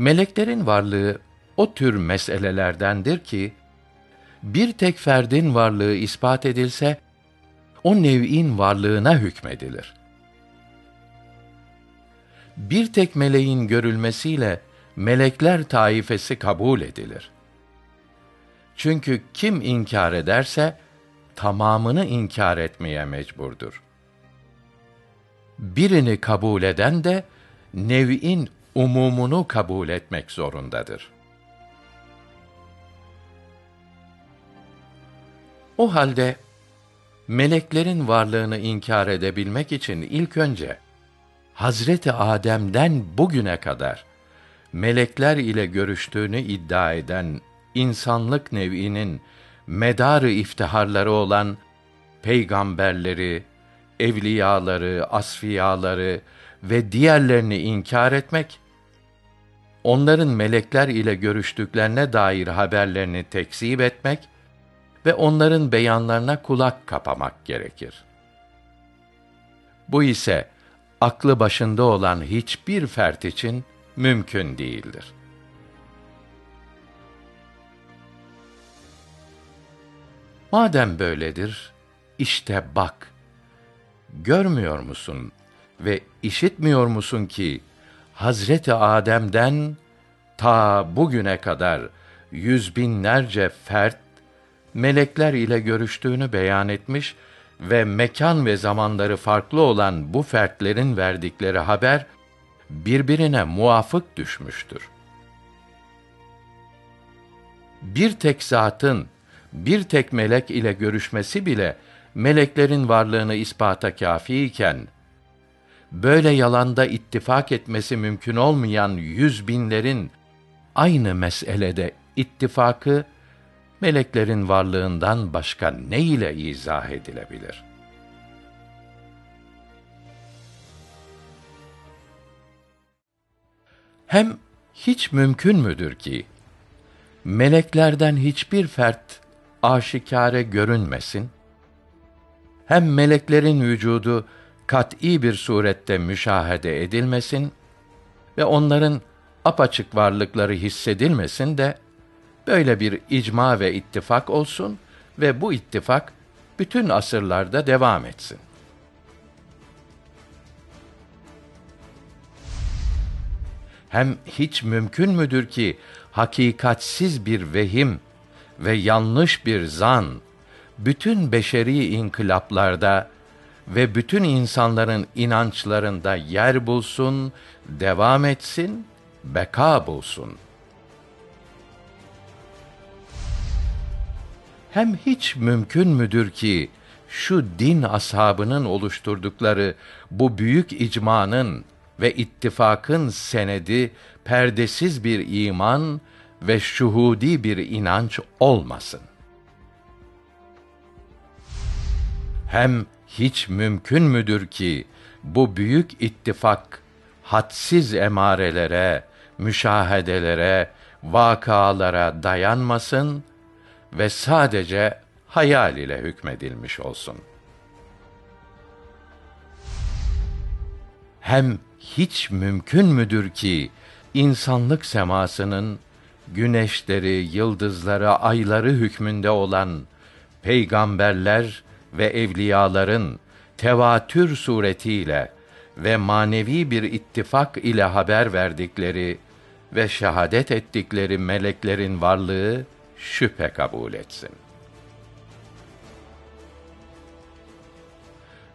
Meleklerin varlığı o tür meselelerdendir ki bir tek ferdin varlığı ispat edilse o nev'in varlığına hükmedilir. Bir tek meleğin görülmesiyle melekler taifesi kabul edilir. Çünkü kim inkar ederse tamamını inkar etmeye mecburdur. Birini kabul eden de nev'in umumunu kabul etmek zorundadır. O halde meleklerin varlığını inkar edebilmek için ilk önce Hazreti Adem'den bugüne kadar melekler ile görüştüğünü iddia eden insanlık nev'inin medarı iftiharları olan peygamberleri, evliyaları, asfiyaları ve diğerlerini inkar etmek, onların melekler ile görüştüklerine dair haberlerini tekzip etmek ve onların beyanlarına kulak kapamak gerekir. Bu ise aklı başında olan hiçbir fert için mümkün değildir. Madem böyledir, işte bak. Görmüyor musun ve işitmiyor musun ki Hazreti Adem'den ta bugüne kadar yüz binlerce fert melekler ile görüştüğünü beyan etmiş ve mekan ve zamanları farklı olan bu fertlerin verdikleri haber birbirine muafık düşmüştür. Bir tek zatın bir tek melek ile görüşmesi bile meleklerin varlığını ispata kâfi iken böyle yalanda ittifak etmesi mümkün olmayan yüz binlerin aynı meselede ittifakı meleklerin varlığından başka ne ile izah edilebilir? Hem hiç mümkün müdür ki meleklerden hiçbir fert aşikare görünmesin? Hem meleklerin vücudu kat'î bir surette müşahede edilmesin ve onların apaçık varlıkları hissedilmesin de böyle bir icma ve ittifak olsun ve bu ittifak bütün asırlarda devam etsin. Hem hiç mümkün müdür ki hakikatsiz bir vehim ve yanlış bir zan bütün beşeri inkılaplarda ve bütün insanların inançlarında yer bulsun, devam etsin, beka bulsun.'' Hem hiç mümkün müdür ki şu din ashabının oluşturdukları bu büyük icmanın ve ittifakın senedi perdesiz bir iman ve şuhudi bir inanç olmasın. Hem hiç mümkün müdür ki bu büyük ittifak hadsiz emarelere, müşahedelere, vakalara dayanmasın ve sadece hayal ile hükmedilmiş olsun. Hem hiç mümkün müdür ki insanlık semasının güneşleri, yıldızları, ayları hükmünde olan peygamberler ve evliyaların tevatür suretiyle ve manevi bir ittifak ile haber verdikleri ve şehadet ettikleri meleklerin varlığı şüphe kabul etsin.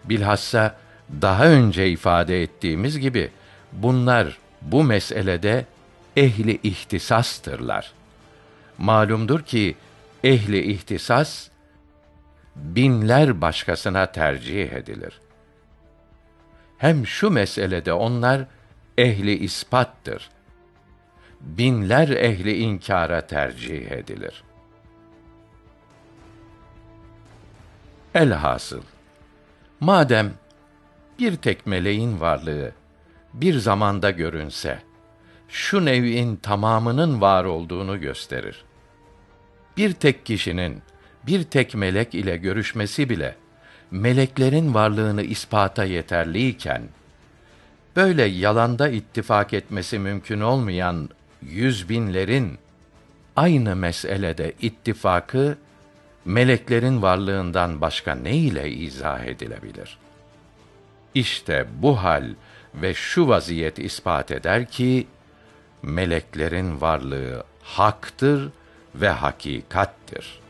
Bilhassa daha önce ifade ettiğimiz gibi bunlar bu meselede ehli ihtisastırlar. Malumdur ki ehli ihtisas binler başkasına tercih edilir. Hem şu meselede onlar ehli ispattır binler ehli inkara tercih edilir. Elhasıl madem bir tek meleğin varlığı bir zamanda görünse şu nev'in tamamının var olduğunu gösterir. Bir tek kişinin bir tek melek ile görüşmesi bile meleklerin varlığını ispata yeterliyken böyle yalanda ittifak etmesi mümkün olmayan yüz binlerin aynı meselede ittifakı meleklerin varlığından başka ne ile izah edilebilir? İşte bu hal ve şu vaziyet ispat eder ki meleklerin varlığı haktır ve hakikattir.